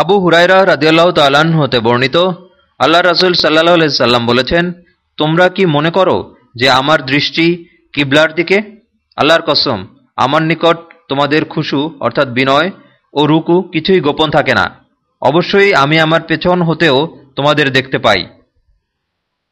আবু হুরাইরা রাজিয়াল্লাহ তালান হতে বর্ণিত আল্লাহ রাসুল সাল্লাহ সাল্লাম বলেছেন, তোমরা কি মনে করো যে আমার দৃষ্টি কিবলার দিকে? আল্লাহর কসম, আমার নিকট তোমাদের খুশু, অর্থাৎ বিনয় ও রুকু কিছুই গোপন থাকে না। অবশ্যই আমি আমার পেছন হতেও তোমাদের দেখতে পাই।